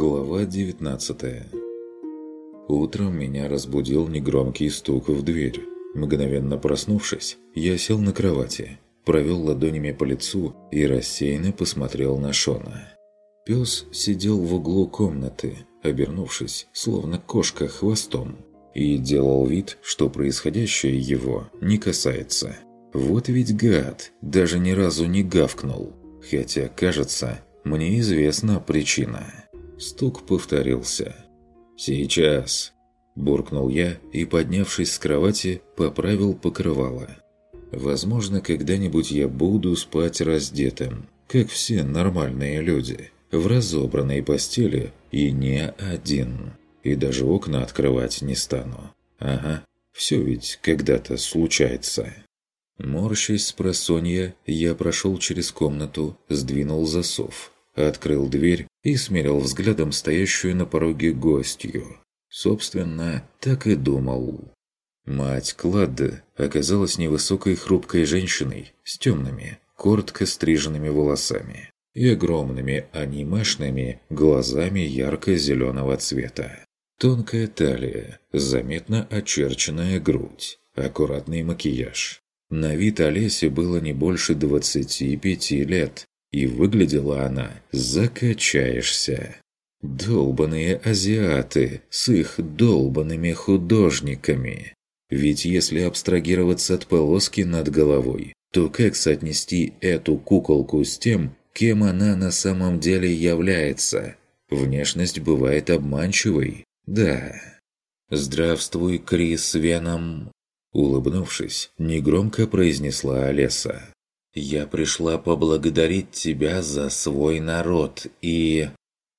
Глава 19 Утром меня разбудил негромкий стук в дверь. Мгновенно проснувшись, я сел на кровати, провел ладонями по лицу и рассеянно посмотрел на Шона. Пес сидел в углу комнаты, обернувшись, словно кошка хвостом, и делал вид, что происходящее его не касается. Вот ведь гад, даже ни разу не гавкнул. Хотя, кажется, мне известна причина. Стук повторился. «Сейчас!» – буркнул я и, поднявшись с кровати, поправил покрывало. «Возможно, когда-нибудь я буду спать раздетым, как все нормальные люди, в разобранной постели и не один. И даже окна открывать не стану. Ага, все ведь когда-то случается». Морщась с просонья, я прошел через комнату, сдвинул засов, открыл дверь и смерил взглядом стоящую на пороге гостью. Собственно, так и думал. Мать Кладда оказалась невысокой хрупкой женщиной с темными, коротко стриженными волосами и огромными анимешными глазами ярко-зеленого цвета. Тонкая талия, заметно очерченная грудь, аккуратный макияж. На вид Олесе было не больше 25 лет, и выглядела она «закачаешься». Долбаные азиаты с их долбанными художниками. Ведь если абстрагироваться от полоски над головой, то как соотнести эту куколку с тем, кем она на самом деле является? Внешность бывает обманчивой, да. «Здравствуй, Крис Веном!» Улыбнувшись, негромко произнесла Олеса. «Я пришла поблагодарить тебя за свой народ и...»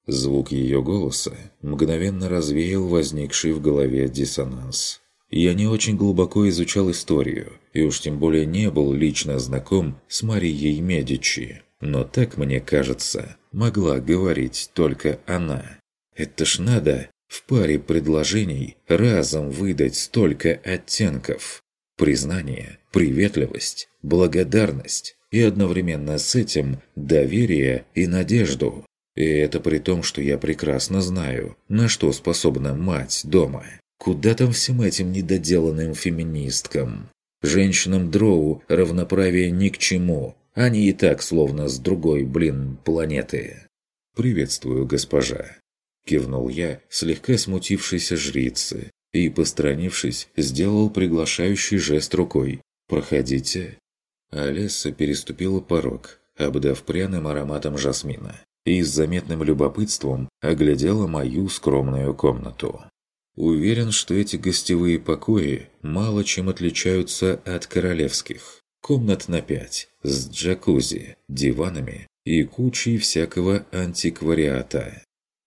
Звук ее голоса мгновенно развеял возникший в голове диссонанс. Я не очень глубоко изучал историю, и уж тем более не был лично знаком с Марией Медичи. Но так, мне кажется, могла говорить только она. Это ж надо в паре предложений разом выдать столько оттенков. Признание, приветливость, благодарность и одновременно с этим доверие и надежду. И это при том, что я прекрасно знаю, на что способна мать дома. Куда там всем этим недоделанным феминисткам? Женщинам дроу равноправие ни к чему. Они и так словно с другой, блин, планеты. «Приветствую, госпожа», – кивнул я, слегка смутившейся жрицы, и, посторонившись, сделал приглашающий жест рукой. «Проходите». Олеса переступила порог, обдав пряным ароматом жасмина, и с заметным любопытством оглядела мою скромную комнату. Уверен, что эти гостевые покои мало чем отличаются от королевских. Комнат на пять, с джакузи, диванами и кучей всякого антиквариата.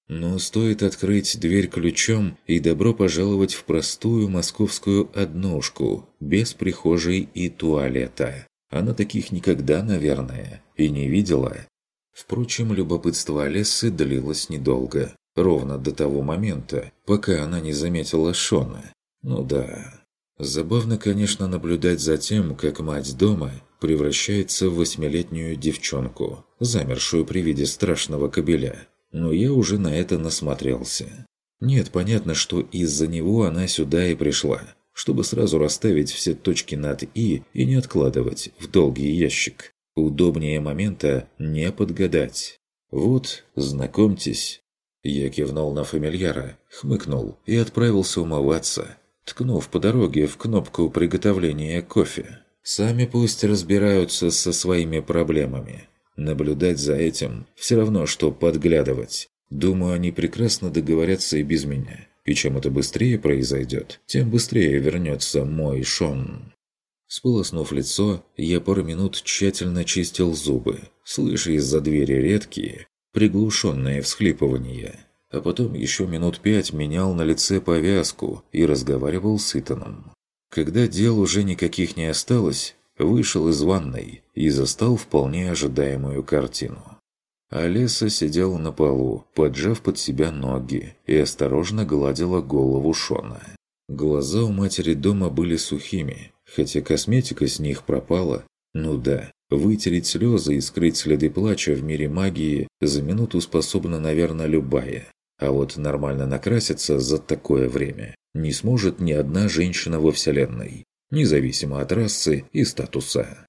Но стоит открыть дверь ключом и добро пожаловать в простую московскую однушку, без прихожей и туалета. Она таких никогда, наверное, и не видела. Впрочем, любопытство Олессы длилось недолго. Ровно до того момента, пока она не заметила Шона. Ну да. Забавно, конечно, наблюдать за тем, как мать дома превращается в восьмилетнюю девчонку, замершую при виде страшного кобеля но я уже на это насмотрелся. Нет, понятно, что из-за него она сюда и пришла, чтобы сразу расставить все точки над «и» и не откладывать в долгий ящик. Удобнее момента не подгадать. Вот, знакомьтесь. Я кивнул на фамильяра, хмыкнул и отправился умываться, ткнув по дороге в кнопку приготовления кофе. Сами пусть разбираются со своими проблемами. Наблюдать за этим все равно, что подглядывать. Думаю, они прекрасно договорятся и без меня. И чем это быстрее произойдет, тем быстрее вернется мой Шон. Сполоснув лицо, я пару минут тщательно чистил зубы, слыша из-за двери редкие, приглушенные всхлипывания. А потом еще минут пять менял на лице повязку и разговаривал с Итаном. Когда дел уже никаких не осталось, вышел из ванной и застал вполне ожидаемую картину. Олеса сидела на полу, поджав под себя ноги, и осторожно гладила голову Шона. Глаза у матери дома были сухими, хотя косметика с них пропала. Ну да, вытереть слезы и скрыть следы плача в мире магии за минуту способна, наверное, любая. А вот нормально накраситься за такое время не сможет ни одна женщина во Вселенной, независимо от расы и статуса.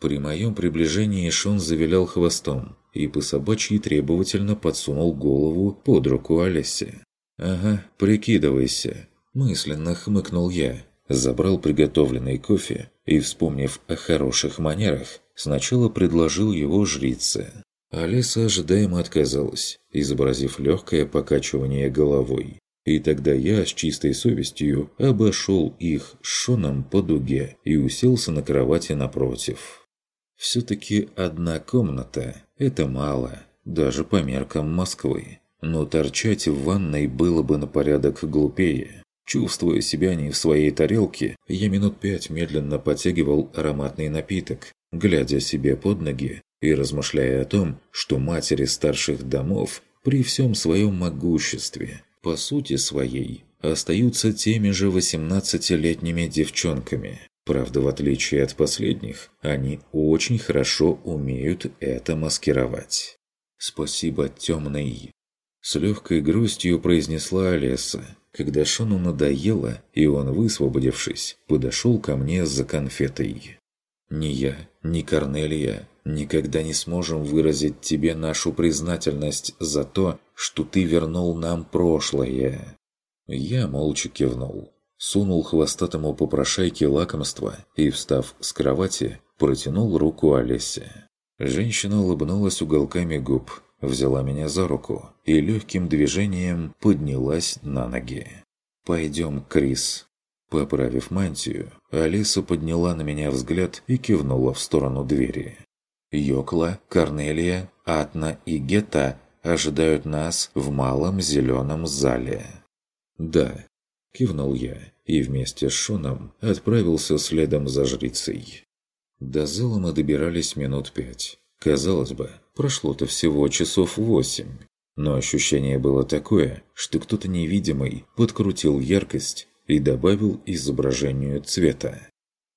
При моем приближении Шон завилял хвостом и по собачьи требовательно подсунул голову под руку Олесе. «Ага, прикидывайся», – мысленно хмыкнул я. Забрал приготовленный кофе и, вспомнив о хороших манерах, сначала предложил его жрице. Алиса ожидаемо отказалась, изобразив легкое покачивание головой. И тогда я с чистой совестью обошел их с Шоном по дуге и уселся на кровати напротив. Все-таки одна комната – это мало, даже по меркам Москвы. Но торчать в ванной было бы на порядок глупее. Чувствуя себя не в своей тарелке, я минут пять медленно потягивал ароматный напиток, глядя себе под ноги и размышляя о том, что матери старших домов при всем своем могуществе, по сути своей, остаются теми же 18-летними девчонками. Правда, в отличие от последних, они очень хорошо умеют это маскировать. «Спасибо, темный!» С легкой грустью произнесла Олеса, когда Шону надоело, и он, высвободившись, подошел ко мне за конфетой. «Ни я, ни Корнелия никогда не сможем выразить тебе нашу признательность за то, что ты вернул нам прошлое». Я молча кивнул, сунул хвостатому попрошайке лакомство и, встав с кровати, протянул руку Олесе. Женщина улыбнулась уголками губ, взяла меня за руку и легким движением поднялась на ноги. «Пойдем, Крис». Поправив мантию, Алиса подняла на меня взгляд и кивнула в сторону двери. Йокла, Корнелия, Атна и Гета ожидают нас в малом зеленом зале. «Да», – кивнул я и вместе с Шоном отправился следом за жрицей. До зала мы добирались минут пять. Казалось бы, прошло-то всего часов восемь. Но ощущение было такое, что кто-то невидимый подкрутил яркость и добавил изображению цвета.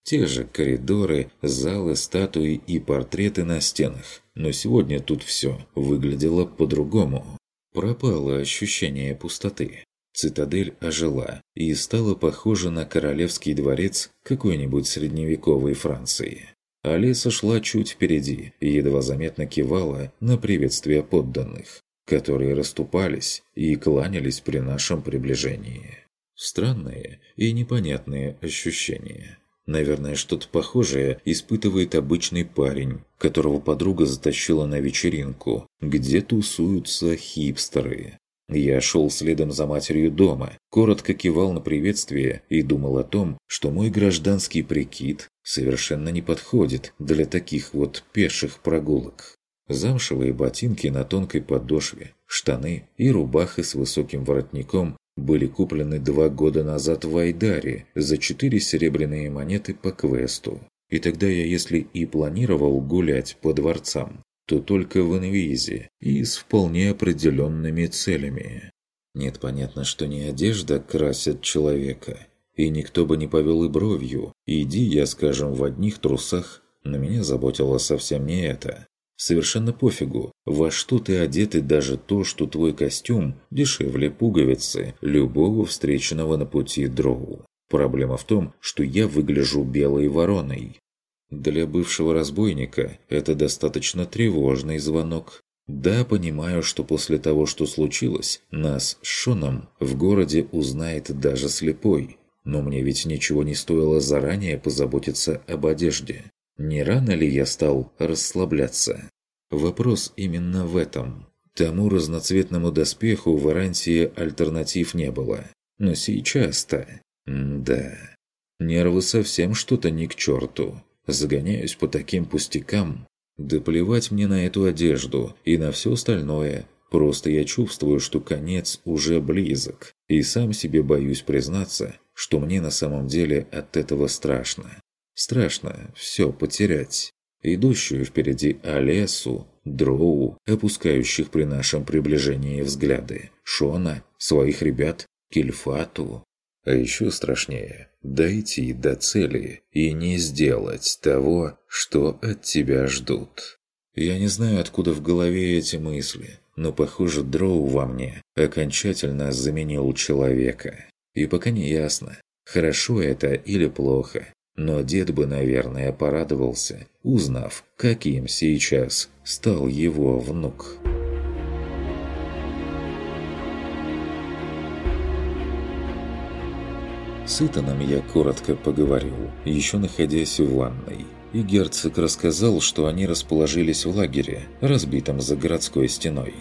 Те же коридоры, залы, статуи и портреты на стенах. Но сегодня тут все выглядело по-другому. Пропало ощущение пустоты. Цитадель ожила и стала похожа на королевский дворец какой-нибудь средневековой Франции. Алиса шла чуть впереди и едва заметно кивала на приветствие подданных, которые расступались и кланялись при нашем приближении. Странные и непонятные ощущения. Наверное, что-то похожее испытывает обычный парень, которого подруга затащила на вечеринку, где тусуются хипстеры. Я шел следом за матерью дома, коротко кивал на приветствие и думал о том, что мой гражданский прикид совершенно не подходит для таких вот пеших прогулок. Замшевые ботинки на тонкой подошве, штаны и рубаха с высоким воротником были куплены два года назад в Айдаре за четыре серебряные монеты по квесту. И тогда я, если и планировал гулять по дворцам, то только в инвизе и с вполне определенными целями. Нет, понятно, что не одежда красит человека, и никто бы не повел и бровью. Иди я, скажем, в одних трусах, но меня заботило совсем не это. Совершенно пофигу, во что ты одет и даже то, что твой костюм дешевле пуговицы любого встреченного на пути дроу. Проблема в том, что я выгляжу белой вороной. Для бывшего разбойника это достаточно тревожный звонок. Да, понимаю, что после того, что случилось, нас с Шоном в городе узнает даже слепой. Но мне ведь ничего не стоило заранее позаботиться об одежде. Не рано ли я стал расслабляться? Вопрос именно в этом. Тому разноцветному доспеху в Арантии альтернатив не было. Но сейчас-то... да... Нервы совсем что-то не к черту. Загоняюсь по таким пустякам. Да плевать мне на эту одежду и на все остальное. Просто я чувствую, что конец уже близок. И сам себе боюсь признаться, что мне на самом деле от этого страшно. Страшно все потерять. Идущую впереди Олесу, Дроу, опускающих при нашем приближении взгляды, Шона, своих ребят, Кильфату. А еще страшнее – дойти до цели и не сделать того, что от тебя ждут. Я не знаю, откуда в голове эти мысли, но, похоже, дроу во мне окончательно заменил человека. И пока не ясно, хорошо это или плохо, но дед бы, наверное, порадовался, узнав, каким сейчас стал его внук. С Итаном я коротко поговорил, еще находясь в ванной. И герцог рассказал, что они расположились в лагере, разбитом за городской стеной.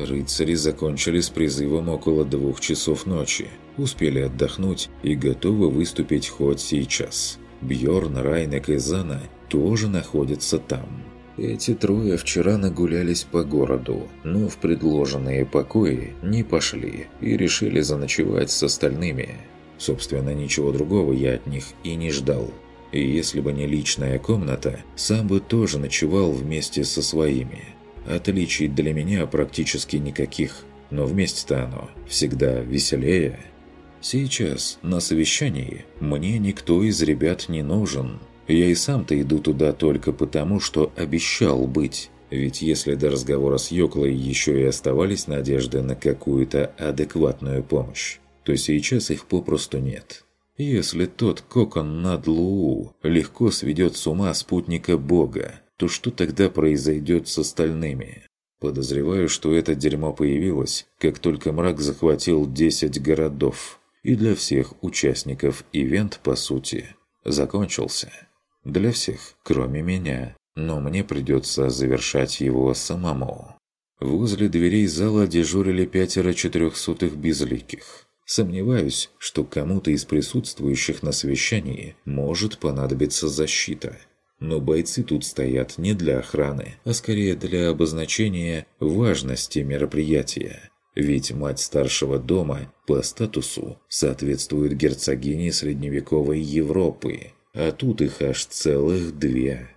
Рыцари закончили с призывом около двух часов ночи, успели отдохнуть и готовы выступить хоть сейчас. Бьорн, Райнек и Зана тоже находятся там. Эти трое вчера нагулялись по городу, но в предложенные покои не пошли и решили заночевать с остальными. Собственно, ничего другого я от них и не ждал. И если бы не личная комната, сам бы тоже ночевал вместе со своими. Отличий для меня практически никаких, но вместе-то оно всегда веселее. Сейчас, на совещании, мне никто из ребят не нужен. Я и сам-то иду туда только потому, что обещал быть. Ведь если до разговора с Йоклой еще и оставались надежды на какую-то адекватную помощь, то сейчас их попросту нет. Если тот кокон над Луу легко сведет с ума спутника Бога, то что тогда произойдет с остальными? Подозреваю, что это дерьмо появилось, как только мрак захватил 10 городов и для всех участников ивент, по сути, закончился. Для всех, кроме меня, но мне придется завершать его самому. Возле дверей зала дежурили пятеро четырехсотых безликих. Сомневаюсь, что кому-то из присутствующих на совещании может понадобиться защита. Но бойцы тут стоят не для охраны, а скорее для обозначения важности мероприятия. Ведь мать старшего дома по статусу соответствует герцогине средневековой Европы, а тут их аж целых две.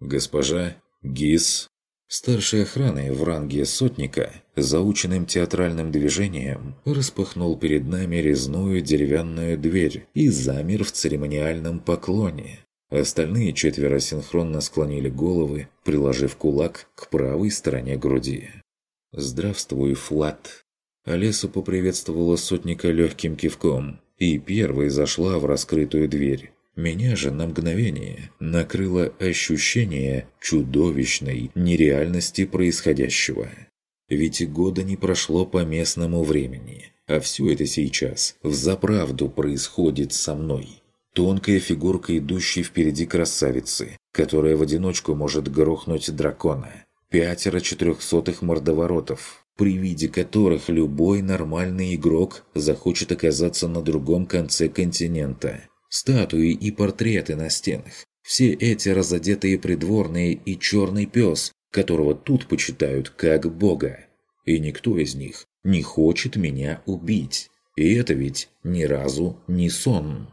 Госпожа Гис, старшей охраны в ранге сотника, заученным театральным движением распахнул перед нами резную деревянную дверь и замер в церемониальном поклоне. Остальные четверо синхронно склонили головы, приложив кулак к правой стороне груди. «Здравствуй, Флат!» Олесу поприветствовала сотника легким кивком и первой зашла в раскрытую дверь. Меня же на мгновение накрыло ощущение чудовищной нереальности происходящего. Ведь и года не прошло по местному времени, а все это сейчас взаправду происходит со мной. Тонкая фигурка идущей впереди красавицы, которая в одиночку может грохнуть дракона – пятеро четырехсотых мордоворотов, при виде которых любой нормальный игрок захочет оказаться на другом конце континента. Статуи и портреты на стенах. Все эти разодетые придворные и черный пес, которого тут почитают как бога. И никто из них не хочет меня убить. И это ведь ни разу не сон.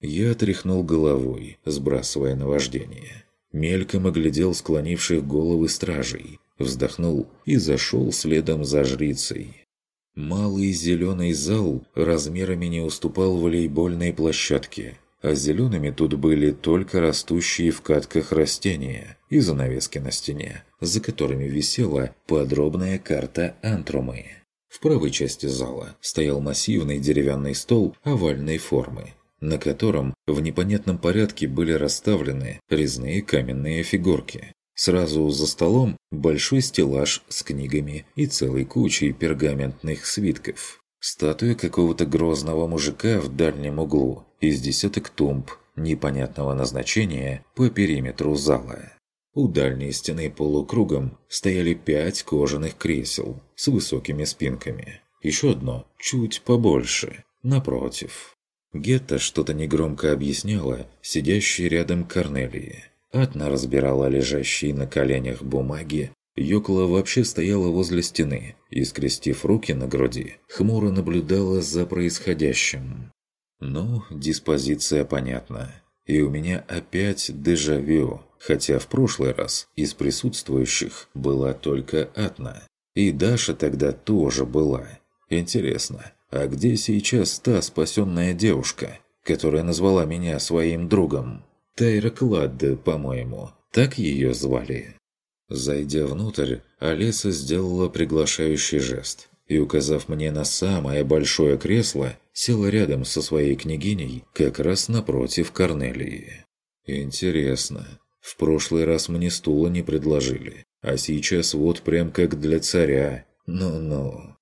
Я тряхнул головой, сбрасывая наваждение. Мельком оглядел склонивших головы стражей, вздохнул и зашел следом за жрицей. Малый зеленый зал размерами не уступал волейбольной площадке, а зелеными тут были только растущие в катках растения и занавески на стене, за которыми висела подробная карта Антрумы. В правой части зала стоял массивный деревянный стол овальной формы, на котором в непонятном порядке были расставлены резные каменные фигурки. Сразу за столом большой стеллаж с книгами и целой кучей пергаментных свитков. Статуя какого-то грозного мужика в дальнем углу из десяток тумб непонятного назначения по периметру зала. У дальней стены полукругом стояли пять кожаных кресел с высокими спинками. Еще одно, чуть побольше, напротив. Гетта что-то негромко объясняла сидящей рядом Корнелии. Атна разбирала лежащие на коленях бумаги. Йокла вообще стояла возле стены и, скрестив руки на груди, хмуро наблюдала за происходящим. Ну, диспозиция понятна. И у меня опять дежавю, хотя в прошлый раз из присутствующих была только Атна. И Даша тогда тоже была. Интересно, а где сейчас та спасенная девушка, которая назвала меня своим другом? Тайра Кладде, по-моему, так ее звали. Зайдя внутрь, Алиса сделала приглашающий жест и, указав мне на самое большое кресло, села рядом со своей княгиней, как раз напротив Корнелии. «Интересно. В прошлый раз мне стула не предложили, а сейчас вот прям как для царя. Ну-ну».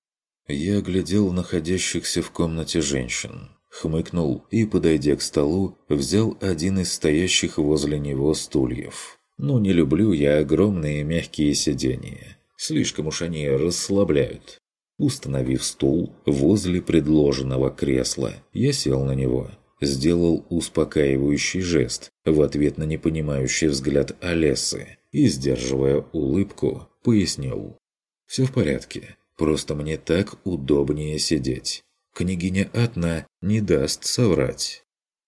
Я глядел находящихся в комнате женщин, хмыкнул и, подойдя к столу, взял один из стоящих возле него стульев. Ну, не люблю я огромные мягкие сиденья. Слишком уж они расслабляют. Установив стул возле предложенного кресла, я сел на него. Сделал успокаивающий жест в ответ на непонимающий взгляд Олесы и, сдерживая улыбку, пояснил. «Все в порядке, просто мне так удобнее сидеть. Княгиня Атна не даст соврать».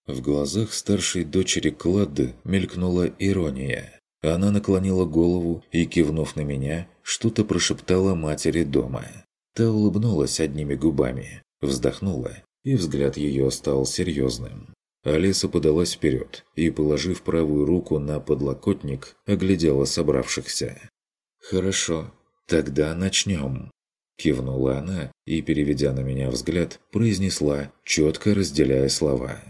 В глазах старшей дочери Кладды мелькнула ирония. Она наклонила голову и, кивнув на меня, что-то прошептала матери дома. Та улыбнулась одними губами, вздохнула, и взгляд ее стал серьезным. Алиса подалась вперед и, положив правую руку на подлокотник, оглядела собравшихся. «Хорошо, тогда начнем», – кивнула она и, переведя на меня взгляд, произнесла, четко разделяя слова.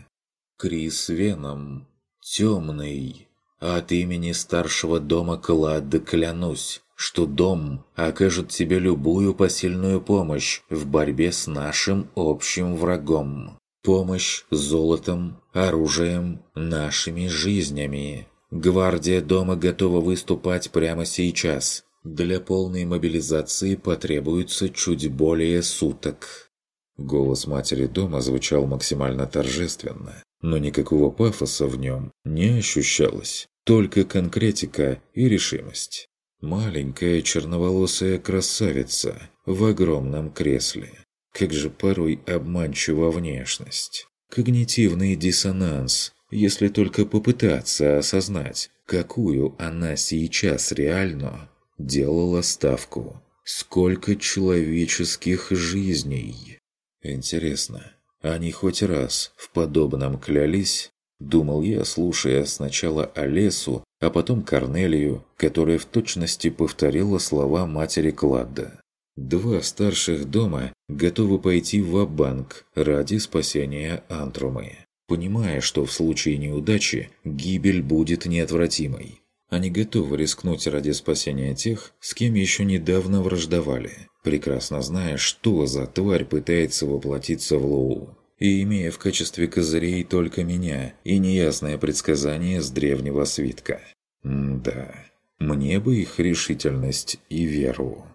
«Крис Веном, темный». От имени старшего дома Клад клянусь, что дом окажет тебе любую посильную помощь в борьбе с нашим общим врагом. Помощь золотом, оружием, нашими жизнями. Гвардия дома готова выступать прямо сейчас. Для полной мобилизации потребуется чуть более суток. Голос матери дома звучал максимально торжественно, но никакого пафоса в нем не ощущалось. Только конкретика и решимость. Маленькая черноволосая красавица в огромном кресле. Как же порой обманчива внешность. Когнитивный диссонанс, если только попытаться осознать, какую она сейчас реально делала ставку. Сколько человеческих жизней. Интересно, они хоть раз в подобном клялись? Думал я, слушая сначала Олесу, а потом Корнелию, которая в точности повторила слова матери Кладда. Два старших дома готовы пойти в банк ради спасения Антрумы, понимая, что в случае неудачи гибель будет неотвратимой. Они готовы рискнуть ради спасения тех, с кем еще недавно враждовали, прекрасно зная, что за тварь пытается воплотиться в Лоу и имея в качестве козырей только меня и неясное предсказание с древнего свитка. М да, мне бы их решительность и веру.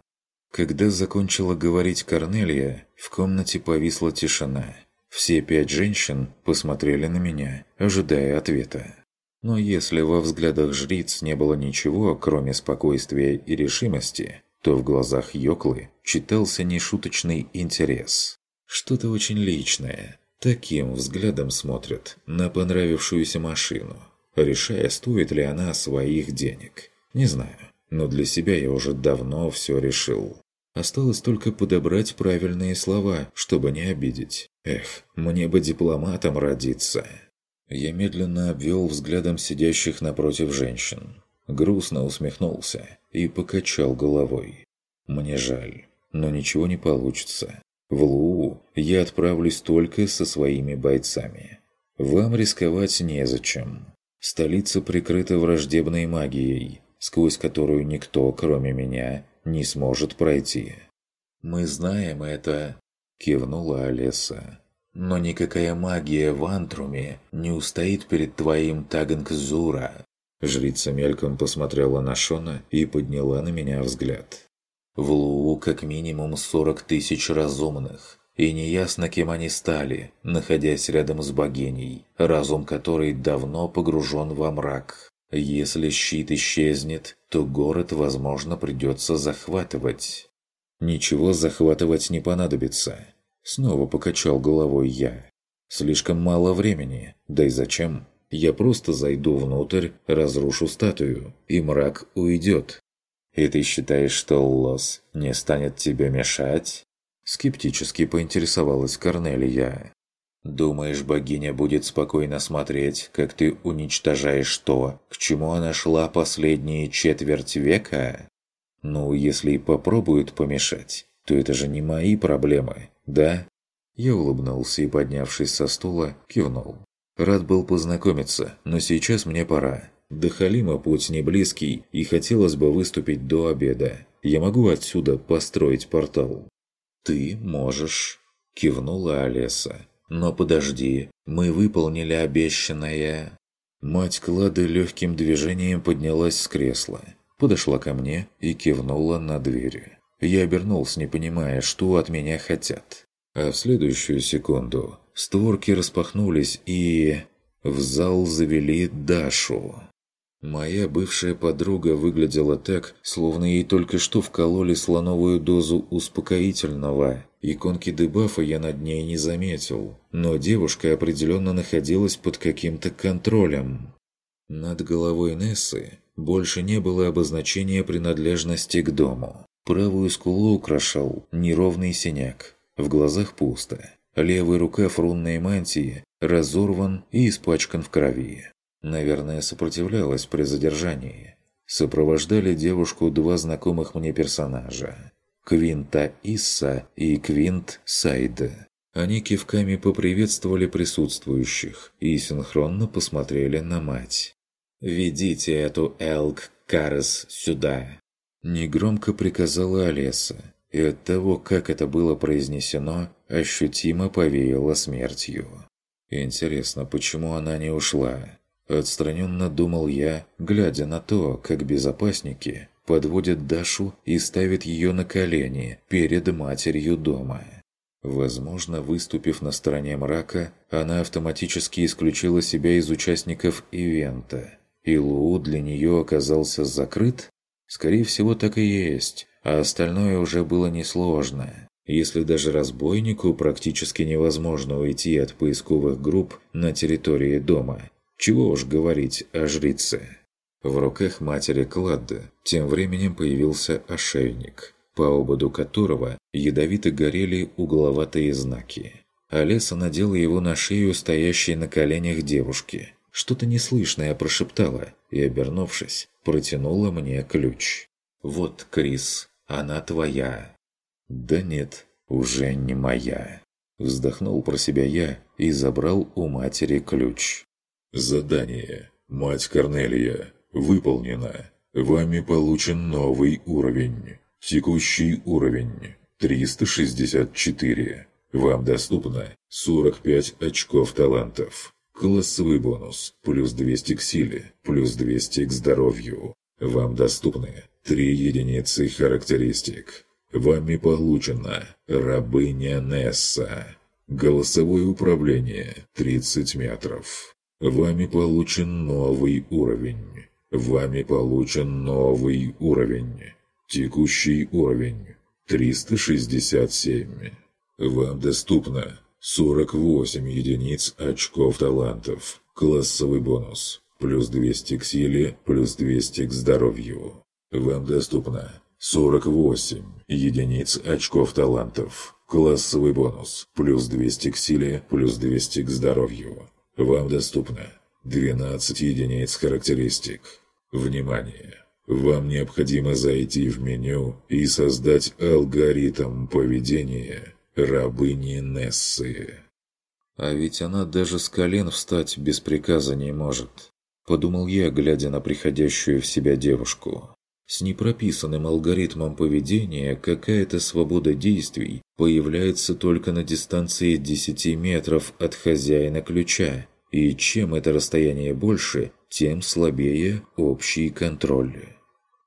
Когда закончила говорить Корнелия, в комнате повисла тишина. Все пять женщин посмотрели на меня, ожидая ответа. Но если во взглядах жриц не было ничего, кроме спокойствия и решимости, то в глазах Йоклы читался нешуточный интерес. Что-то очень личное. Таким взглядом смотрят на понравившуюся машину, решая, стоит ли она своих денег. Не знаю, но для себя я уже давно все решил. Осталось только подобрать правильные слова, чтобы не обидеть. Эх, мне бы дипломатом родиться. Я медленно обвел взглядом сидящих напротив женщин. Грустно усмехнулся и покачал головой. Мне жаль, но ничего не получится. В Луу я отправлюсь только со своими бойцами. Вам рисковать незачем. Столица прикрыта враждебной магией, сквозь которую никто, кроме меня, не сможет пройти. «Мы знаем это», – кивнула Олеса. «Но никакая магия в Антруме не устоит перед твоим Тагангзура». Жрица мельком посмотрела на Шона и подняла на меня взгляд. В Луу как минимум 40 тысяч разумных, и неясно, кем они стали, находясь рядом с богиней, разум которой давно погружен во мрак. Если щит исчезнет, то город, возможно, придется захватывать. Ничего захватывать не понадобится. Снова покачал головой я. Слишком мало времени, да и зачем? Я просто зайду внутрь, разрушу статую, и мрак уйдет. «И ты считаешь, что Лос не станет тебе мешать?» Скептически поинтересовалась Корнелия. Думаешь, богиня будет спокойно смотреть, как ты уничтожаешь то, к чему она шла последние четверть века? Ну, если и попробуют помешать, то это же не мои проблемы, да? Я улыбнулся и, поднявшись со стула, кивнул. Рад был познакомиться, но сейчас мне пора. До Халима путь не близкий, и хотелось бы выступить до обеда. Я могу отсюда построить портал. «Ты можешь», – кивнула Олеса. «Но подожди, мы выполнили обещанное». Мать Клады легким движением поднялась с кресла, подошла ко мне и кивнула на двери. Я обернулся, не понимая, что от меня хотят. А в следующую секунду створки распахнулись и... В зал завели Дашу. Моя бывшая подруга выглядела так, словно ей только что вкололи слоновую дозу успокоительного. Иконки дебафа я над ней не заметил, но девушка определенно находилась под каким-то контролем. Над головой Нессы больше не было обозначения принадлежности к дому. Правую скулу украшал неровный синяк. В глазах пусто. Левый рукав рунной мантии разорван и испачкан в крови. Наверное, сопротивлялась при задержании. Сопровождали девушку два знакомых мне персонажа. Квинта Исса и Квинт Сайда. Они кивками поприветствовали присутствующих и синхронно посмотрели на мать. «Ведите эту Элк Карес сюда!» Негромко приказала Олеса, и от того, как это было произнесено, ощутимо повеяло смертью. Интересно, почему она не ушла? Отстраненно думал я, глядя на то, как безопасники подводят Дашу и ставят ее на колени перед матерью дома. Возможно, выступив на стороне мрака, она автоматически исключила себя из участников ивента. И Луу для нее оказался закрыт? Скорее всего, так и есть, а остальное уже было несложно. Если даже разбойнику практически невозможно уйти от поисковых групп на территории дома – чего уж говорить о жрице. В руках матери Кладда тем временем появился ошейник, по ободу которого ядовито горели угловатые знаки. Олеса надела его на шею стоящей на коленях девушки. Что-то неслышное прошептала и, обернувшись, протянула мне ключ. «Вот, Крис, она твоя». «Да нет, уже не моя». Вздохнул про себя я и забрал у матери ключ. Задание. Мать Корнелия. Выполнено. Вами получен новый уровень. Текущий уровень. 364. Вам доступно 45 очков талантов. Классовый бонус. Плюс 200 к силе. Плюс 200 к здоровью. Вам доступны 3 единицы характеристик. Вами получено рабыня Несса. Голосовое управление 30 метров. Вами получен новый уровень. Вами получен новый уровень. Текущий уровень 367. Вам доступно 48 единиц очков талантов. Классовый бонус. Плюс 200 к силе, плюс 200 к здоровью. Вам доступно 48 единиц очков талантов. Классовый бонус. Плюс 200 к силе, плюс 200 к здоровью. Вам доступно 12 единиц характеристик. Внимание! Вам необходимо зайти в меню и создать алгоритм поведения рабыни Нессы. А ведь она даже с колен встать без приказа не может. Подумал я, глядя на приходящую в себя девушку. С непрописанным алгоритмом поведения какая-то свобода действий появляется только на дистанции 10 метров от хозяина ключа, и чем это расстояние больше, тем слабее общий контроль.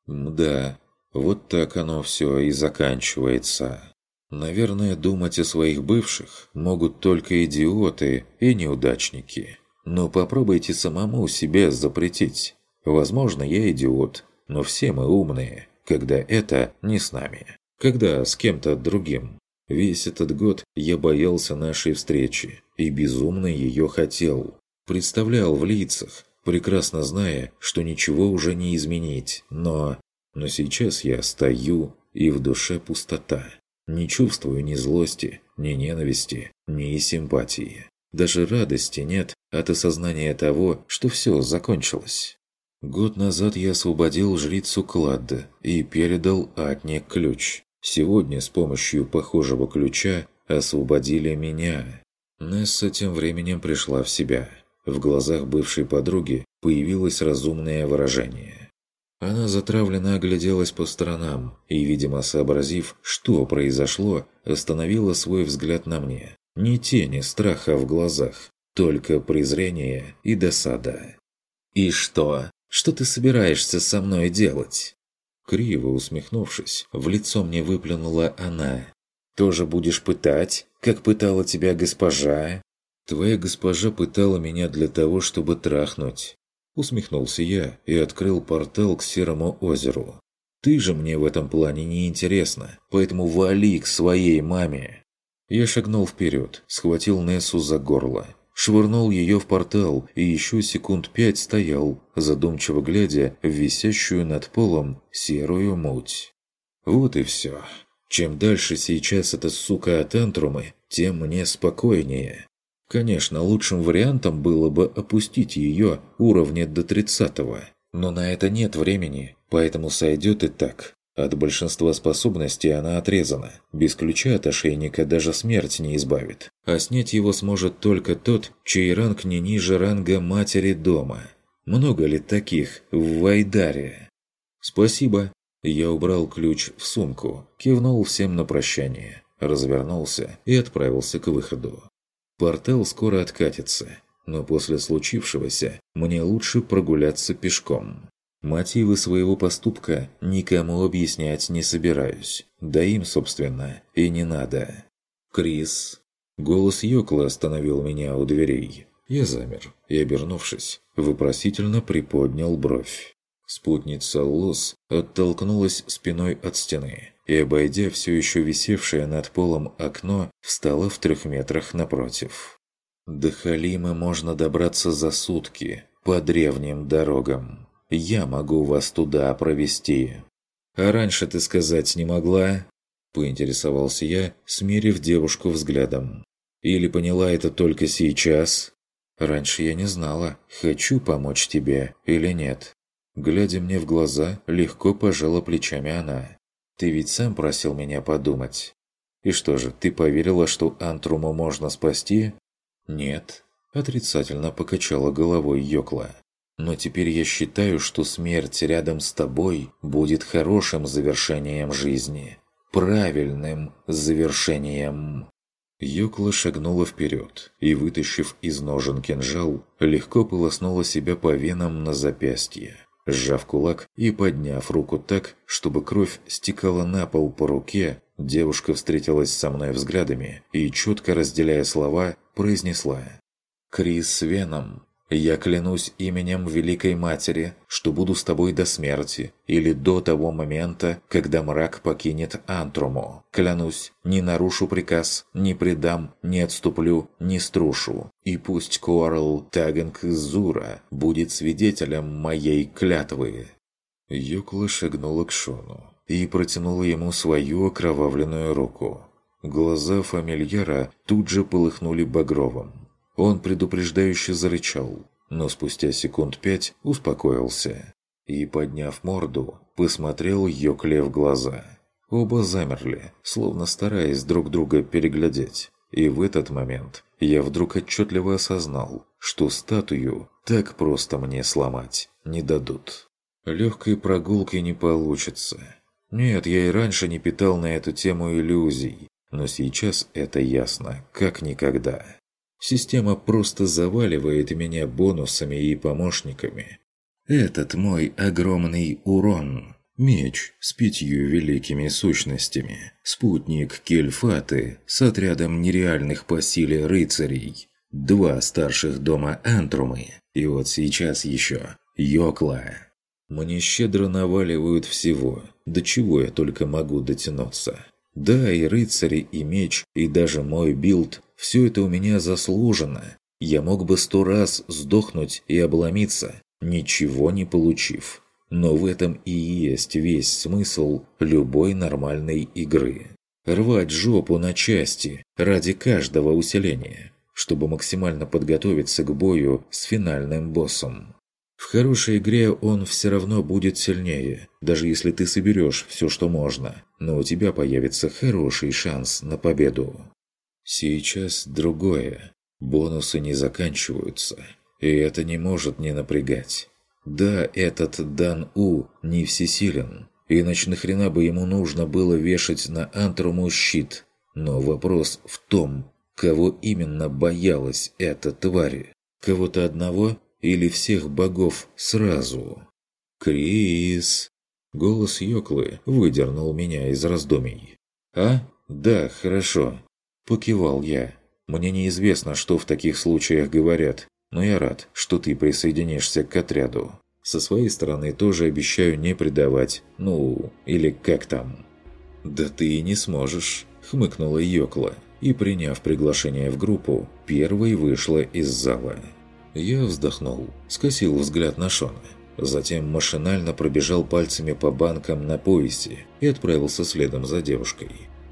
Да, вот так оно все и заканчивается. Наверное, думать о своих бывших могут только идиоты и неудачники. Но попробуйте самому себе запретить. Возможно, я идиот, но все мы умные, когда это не с нами, когда с кем-то другим. Весь этот год я боялся нашей встречи и безумно ее хотел. Представлял в лицах, прекрасно зная, что ничего уже не изменить, но... Но сейчас я стою, и в душе пустота. Не чувствую ни злости, ни ненависти, ни симпатии. Даже радости нет от осознания того, что все закончилось. Год назад я освободил жрицу Кладда и передал Атне ключ. Сегодня с помощью похожего ключа освободили меня. Несса тем временем пришла в себя. В глазах бывшей подруги появилось разумное выражение. Она затравленно огляделась по сторонам и, видимо, сообразив, что произошло, остановила свой взгляд на мне. Ни тени страха в глазах, только презрение и досада. «И что? Что ты собираешься со мной делать?» Криво усмехнувшись, в лицо мне выплюнула она. «Тоже будешь пытать, как пытала тебя госпожа?» «Твоя госпожа пытала меня для того, чтобы трахнуть». Усмехнулся я и открыл портал к Серому озеру. «Ты же мне в этом плане не интересна, поэтому вали к своей маме!» Я шагнул вперед, схватил Нессу за горло швырнул ее в портал и еще секунд пять стоял, задумчиво глядя в висящую над полом серую муть. Вот и все. Чем дальше сейчас эта сука от Антрумы, тем мне спокойнее. Конечно, лучшим вариантом было бы опустить ее уровня до тридцатого, но на это нет времени, поэтому сойдет и так. От большинства способностей она отрезана. Без ключа от ошейника даже смерть не избавит. А снять его сможет только тот, чей ранг не ниже ранга матери дома. Много ли таких в Вайдаре? «Спасибо». Я убрал ключ в сумку, кивнул всем на прощание, развернулся и отправился к выходу. Портал скоро откатится, но после случившегося мне лучше прогуляться пешком. Мотивы своего поступка никому объяснять не собираюсь. Да им, собственно, и не надо. «Крис!» Голос Йокла остановил меня у дверей. Я замер и, обернувшись, вопросительно приподнял бровь. Спутница Лос оттолкнулась спиной от стены и, обойдя все еще висевшее над полом окно, встала в трех метрах напротив. До Халима можно добраться за сутки по древним дорогам. Я могу вас туда провести. А раньше ты сказать не могла?» Поинтересовался я, смерив девушку взглядом. «Или поняла это только сейчас?» «Раньше я не знала, хочу помочь тебе или нет». Глядя мне в глаза, легко пожала плечами она. «Ты ведь сам просил меня подумать. И что же, ты поверила, что Антруму можно спасти?» «Нет», – отрицательно покачала головой Йокла. Но теперь я считаю, что смерть рядом с тобой будет хорошим завершением жизни. Правильным завершением. Юкла шагнула вперед и, вытащив из ножен кинжал, легко полоснула себя по венам на запястье. Сжав кулак и подняв руку так, чтобы кровь стекала на пол по руке, девушка встретилась со мной взглядами и, четко разделяя слова, произнесла «Крис Веном, я клянусь именем Великой Матери, что буду с тобой до смерти или до того момента, когда мрак покинет Антруму. Клянусь, не нарушу приказ, не предам, не отступлю, не струшу. И пусть Коарл Тагенг Зура будет свидетелем моей клятвы». Юкла шагнула к Шону и протянула ему свою окровавленную руку. Глаза фамильяра тут же полыхнули багровым. Он предупреждающе зарычал, но спустя секунд пять успокоился и, подняв морду, посмотрел Йокле в глаза. Оба замерли, словно стараясь друг друга переглядеть. И в этот момент я вдруг отчетливо осознал, что статую так просто мне сломать не дадут. Легкой прогулки не получится. Нет, я и раньше не питал на эту тему иллюзий, но сейчас это ясно, как никогда. Система просто заваливает меня бонусами и помощниками. Этот мой огромный урон. Меч с пятью великими сущностями. Спутник Кельфаты с отрядом нереальных по силе рыцарей. Два старших дома Антрумы. И вот сейчас еще Йокла. Мне щедро наваливают всего, до чего я только могу дотянуться. Да, и рыцари, и меч, и даже мой build все это у меня заслужено. Я мог бы сто раз сдохнуть и обломиться, ничего не получив. Но в этом и есть весь смысл любой нормальной игры. Рвать жопу на части ради каждого усиления. чтобы максимально подготовиться к бою с финальным боссом. В хорошей игре он все равно будет сильнее, даже если ты соберешь все, что можно, но у тебя появится хороший шанс на победу. Сейчас другое. Бонусы не заканчиваются, и это не может не напрягать. Да, этот Дан У не всесилен, иначе нахрена бы ему нужно было вешать на Антруму щит. Но вопрос в том, кого именно боялась эта тварь. Кого-то одного или всех богов сразу? «Крис!» Голос Йоклы выдернул меня из раздумий. «А? Да, хорошо». Покивал я. Мне неизвестно, что в таких случаях говорят, но я рад, что ты присоединишься к отряду. Со своей стороны тоже обещаю не предавать, ну, или как там. «Да ты и не сможешь», — хмыкнула Йокла, и, приняв приглашение в группу, первой вышла из зала. Я вздохнул, скосил взгляд на Шона, затем машинально пробежал пальцами по банкам на поясе и отправился следом за девушкой.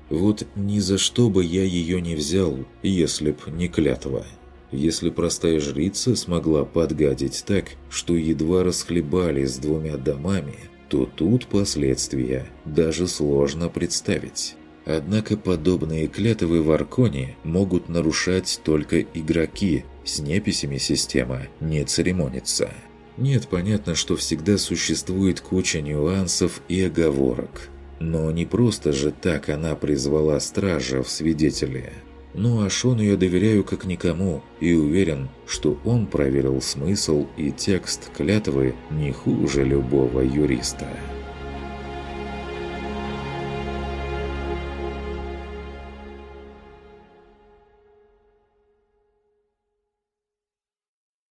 Вот ни за что бы я ее не взял, если б не клятва. Если простая жрица смогла подгадить так, что едва расхлебали с двумя домами, то тут последствия даже сложно представить. Однако подобные клятвы в Арконе могут нарушать только игроки, с неписями система не церемонится. Нет, понятно, что всегда существует куча нюансов и оговорок. Но не просто же так она призвала стража в свидетели. Ну а Шону я доверяю как никому и уверен, что он проверил смысл и текст клятвы не хуже любого юриста.